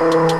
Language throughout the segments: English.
Thank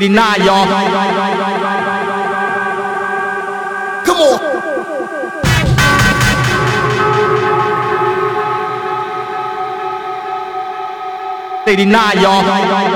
Y'all. Come on. Eighty-nine, y'all.